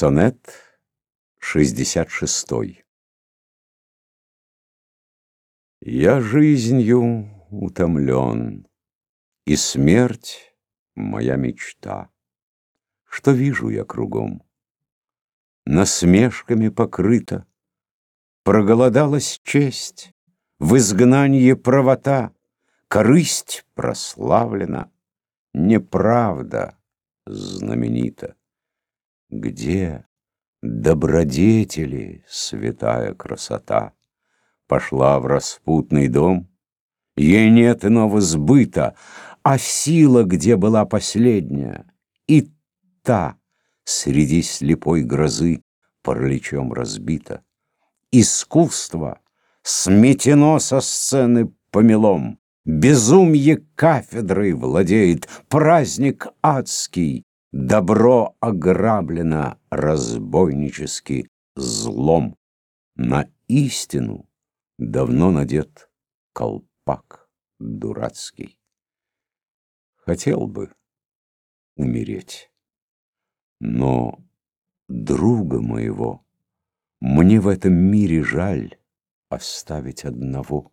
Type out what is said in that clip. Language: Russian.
Сонет 66 Я жизнью утомлен, И смерть — моя мечта. Что вижу я кругом? Насмешками покрыта, Проголодалась честь, В изгнанье правота, Корысть прославлена, Неправда знаменита. Где добродетели, святая красота? Пошла в распутный дом, ей нет иного сбыта, А сила, где была последняя, и та Среди слепой грозы параличом разбита. Искусство сметено со сцены помелом, Безумье кафедрой владеет, праздник адский, Добро ограблено разбойнически злом. На истину давно надет колпак дурацкий. Хотел бы умереть, но друга моего Мне в этом мире жаль оставить одного.